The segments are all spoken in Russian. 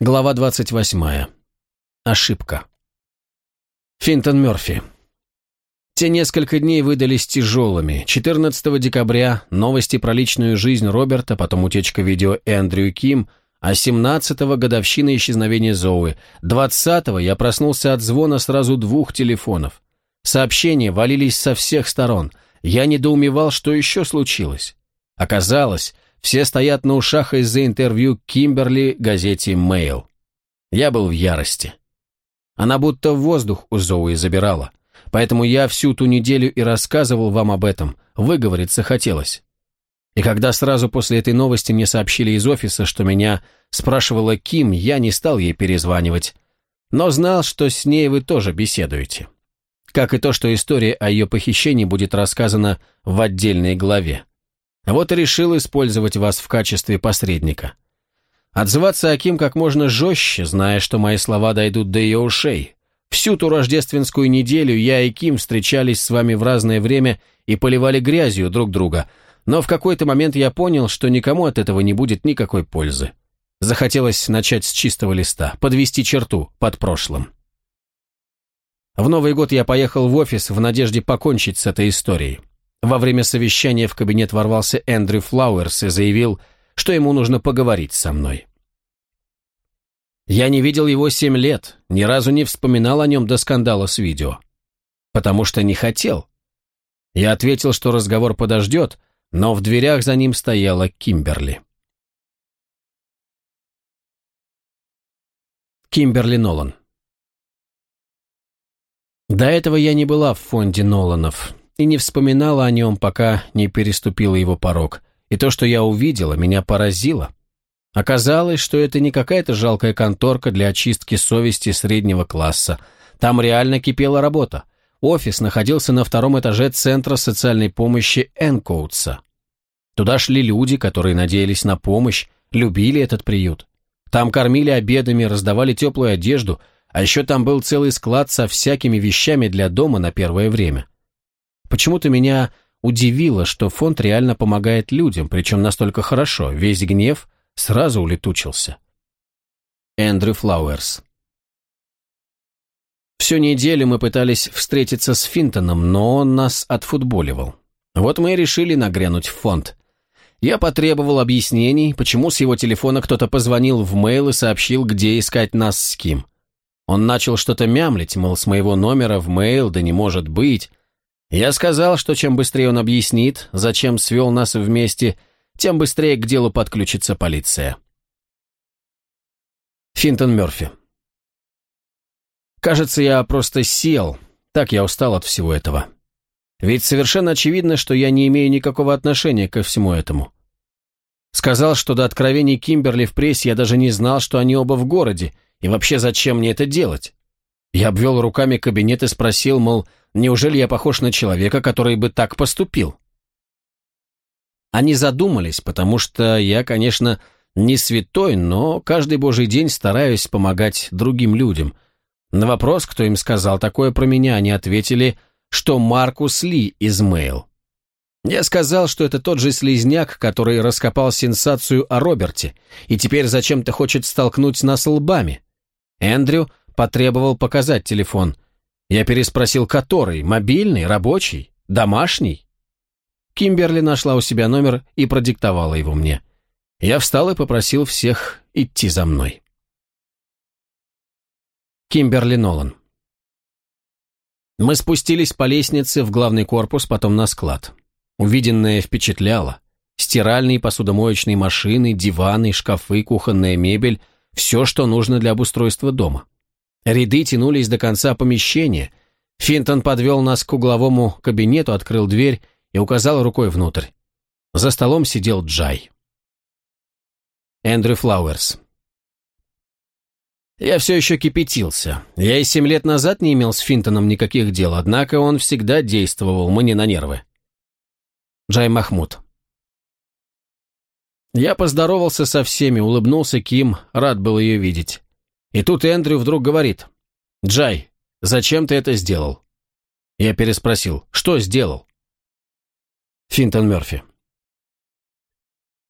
Глава 28. Ошибка. Финтон Мёрфи. Те несколько дней выдались тяжелыми. 14 декабря новости про личную жизнь Роберта, потом утечка видео Эндрю Ким, а 17-го годовщина исчезновения Зоуи. 20-го я проснулся от звона сразу двух телефонов. Сообщения валились со всех сторон. Я недоумевал, что еще случилось. Оказалось, все стоят на ушах из-за интервью Кимберли газете Mail. Я был в ярости. Она будто воздух у Зоуи забирала. Поэтому я всю ту неделю и рассказывал вам об этом. Выговориться хотелось. И когда сразу после этой новости мне сообщили из офиса, что меня спрашивала Ким, я не стал ей перезванивать. Но знал, что с ней вы тоже беседуете. Как и то, что история о ее похищении будет рассказана в отдельной главе. Вот и решил использовать вас в качестве посредника. Отзываться Аким как можно жестче, зная, что мои слова дойдут до ее ушей. Всю ту рождественскую неделю я и Ким встречались с вами в разное время и поливали грязью друг друга, но в какой-то момент я понял, что никому от этого не будет никакой пользы. Захотелось начать с чистого листа, подвести черту под прошлым. В Новый год я поехал в офис в надежде покончить с этой историей. Во время совещания в кабинет ворвался Эндрю Флауэрс и заявил, что ему нужно поговорить со мной. Я не видел его семь лет, ни разу не вспоминал о нем до скандала с видео. Потому что не хотел. Я ответил, что разговор подождет, но в дверях за ним стояла Кимберли. Кимберли Нолан До этого я не была в фонде Ноланов, и не вспоминала о нем, пока не переступила его порог. И то, что я увидела, меня поразило. Оказалось, что это не какая-то жалкая конторка для очистки совести среднего класса. Там реально кипела работа. Офис находился на втором этаже Центра социальной помощи Энкоутса. Туда шли люди, которые надеялись на помощь, любили этот приют. Там кормили обедами, раздавали теплую одежду, а еще там был целый склад со всякими вещами для дома на первое время. Почему-то меня удивило, что фонд реально помогает людям, причем настолько хорошо, весь гнев сразу улетучился. Эндрю Флауэрс Всю неделю мы пытались встретиться с Финтоном, но он нас отфутболивал. Вот мы и решили нагрянуть в фонд. Я потребовал объяснений, почему с его телефона кто-то позвонил в мейл и сообщил, где искать нас с Ким. Он начал что-то мямлить, мол, с моего номера в мейл, да не может быть. Я сказал, что чем быстрее он объяснит, зачем свел нас вместе, тем быстрее к делу подключится полиция. Финтон Мёрфи. Кажется, я просто сел, так я устал от всего этого. Ведь совершенно очевидно, что я не имею никакого отношения ко всему этому. Сказал, что до откровений Кимберли в прессе я даже не знал, что они оба в городе, и вообще зачем мне это делать? Я обвел руками кабинет и спросил, мол, неужели я похож на человека, который бы так поступил? Они задумались, потому что я, конечно, не святой, но каждый божий день стараюсь помогать другим людям. На вопрос, кто им сказал такое про меня, они ответили, что Маркус Ли из Мэйл. Я сказал, что это тот же слезняк, который раскопал сенсацию о Роберте и теперь зачем-то хочет столкнуть нас лбами. Эндрю потребовал показать телефон. Я переспросил, который, мобильный, рабочий, домашний? Кимберли нашла у себя номер и продиктовала его мне. Я встал и попросил всех идти за мной. Кимберли Нолан Мы спустились по лестнице в главный корпус, потом на склад. Увиденное впечатляло. Стиральные, посудомоечные машины, диваны, шкафы, кухонная мебель — все, что нужно для обустройства дома. Ряды тянулись до конца помещения. Финтон подвел нас к угловому кабинету, открыл дверь и указал рукой внутрь. За столом сидел Джай. Эндрю Флауэрс. Я все еще кипятился. Я и семь лет назад не имел с Финтоном никаких дел, однако он всегда действовал мне на нервы. Джай Махмуд. Я поздоровался со всеми, улыбнулся Ким, рад был ее видеть. И тут Эндрю вдруг говорит. «Джай, зачем ты это сделал?» Я переспросил. «Что сделал?» Финтон Мерфи.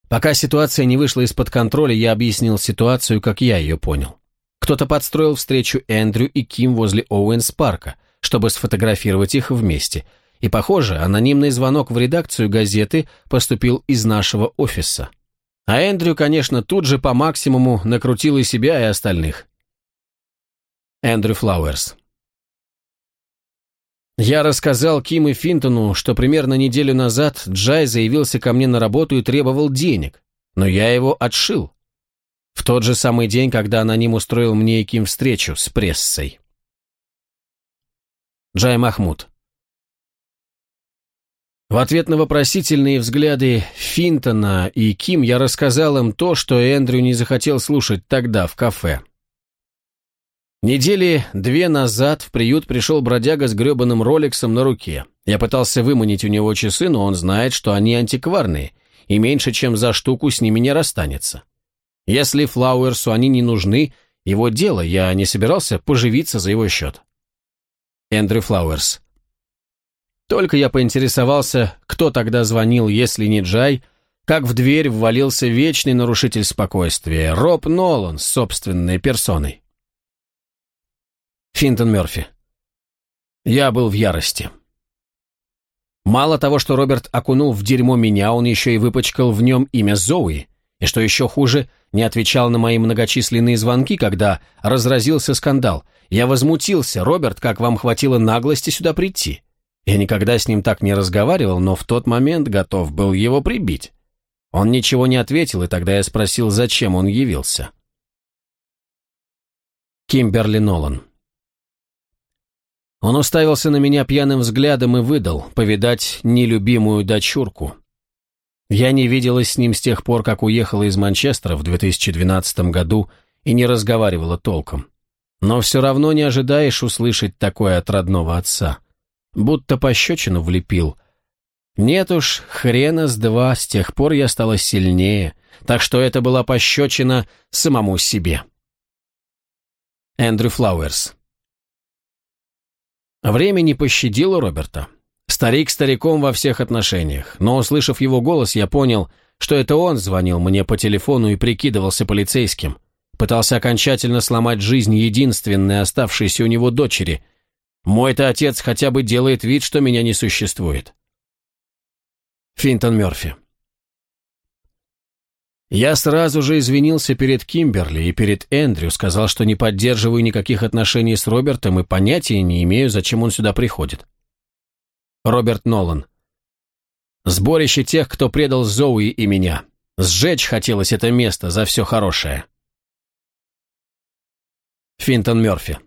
Пока ситуация не вышла из-под контроля, я объяснил ситуацию, как я ее понял. Кто-то подстроил встречу Эндрю и Ким возле Оуэнс Парка, чтобы сфотографировать их вместе. И, похоже, анонимный звонок в редакцию газеты поступил из нашего офиса. А Эндрю, конечно, тут же по максимуму накрутил и себя, и остальных. Эндрю Флауэрс. Я рассказал Ким и Финтону, что примерно неделю назад Джай заявился ко мне на работу и требовал денег, но я его отшил. В тот же самый день, когда аноним устроил мне и Ким встречу с прессой. Джай Махмуд. В ответ на вопросительные взгляды Финтона и Ким я рассказал им то, что Эндрю не захотел слушать тогда в кафе. Недели две назад в приют пришел бродяга с грёбаным роликсом на руке. Я пытался выманить у него часы, но он знает, что они антикварные, и меньше чем за штуку с ними не расстанется. Если Флауэрсу они не нужны, его дело, я не собирался поживиться за его счет. Эндрю Флауэрс. Только я поинтересовался, кто тогда звонил, если не Джай, как в дверь ввалился вечный нарушитель спокойствия, Роб Нолан с собственной персоной. Финтон Мерфи. Я был в ярости. Мало того, что Роберт окунул в дерьмо меня, он еще и выпачкал в нем имя Зоуи, и, что еще хуже, не отвечал на мои многочисленные звонки, когда разразился скандал. Я возмутился. «Роберт, как вам хватило наглости сюда прийти?» Я никогда с ним так не разговаривал, но в тот момент готов был его прибить. Он ничего не ответил, и тогда я спросил, зачем он явился. Кимберли Нолан он уставился на меня пьяным взглядом и выдал, повидать нелюбимую дочурку. Я не виделась с ним с тех пор, как уехала из Манчестера в 2012 году и не разговаривала толком. Но все равно не ожидаешь услышать такое от родного отца. Будто пощечину влепил. Нет уж, хрена с два, с тех пор я стала сильнее, так что это была пощечина самому себе. Эндрю Флауэрс Время не пощадило Роберта. Старик стариком во всех отношениях, но, услышав его голос, я понял, что это он звонил мне по телефону и прикидывался полицейским. Пытался окончательно сломать жизнь единственной оставшейся у него дочери. Мой-то отец хотя бы делает вид, что меня не существует. Финтон Мёрфи я сразу же извинился перед Кимберли и перед Эндрю, сказал, что не поддерживаю никаких отношений с Робертом и понятия не имею, зачем он сюда приходит. Роберт Нолан. Сборище тех, кто предал Зоуи и меня. Сжечь хотелось это место за все хорошее. Финтон Мерфи.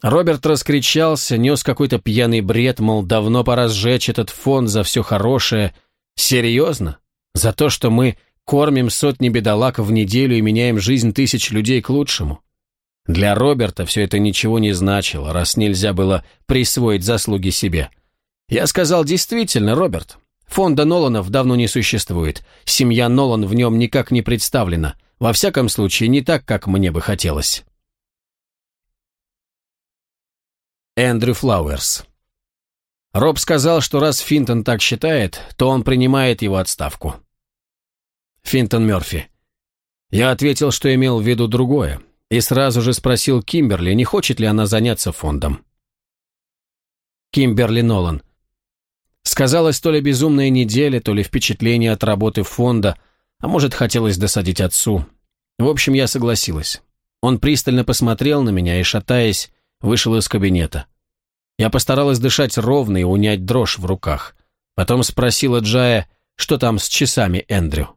Роберт раскричался, нес какой-то пьяный бред, мол, давно пора сжечь этот фонд за все хорошее. Серьезно? За то, что мы кормим сотни бедолаг в неделю и меняем жизнь тысяч людей к лучшему? Для Роберта все это ничего не значило, раз нельзя было присвоить заслуги себе. Я сказал, действительно, Роберт, фонда Ноланов давно не существует, семья Нолан в нем никак не представлена, во всяком случае, не так, как мне бы хотелось. Эндрю Флауэрс Роб сказал, что раз Финтон так считает, то он принимает его отставку. Финтон Мёрфи. Я ответил, что имел в виду другое, и сразу же спросил Кимберли, не хочет ли она заняться фондом. Кимберли Нолан. Сказалось то ли безумная неделя, то ли впечатление от работы фонда, а может, хотелось досадить отцу. В общем, я согласилась. Он пристально посмотрел на меня и, шатаясь, вышел из кабинета. Я постаралась дышать ровно и унять дрожь в руках. Потом спросила Джая, что там с часами Эндрю.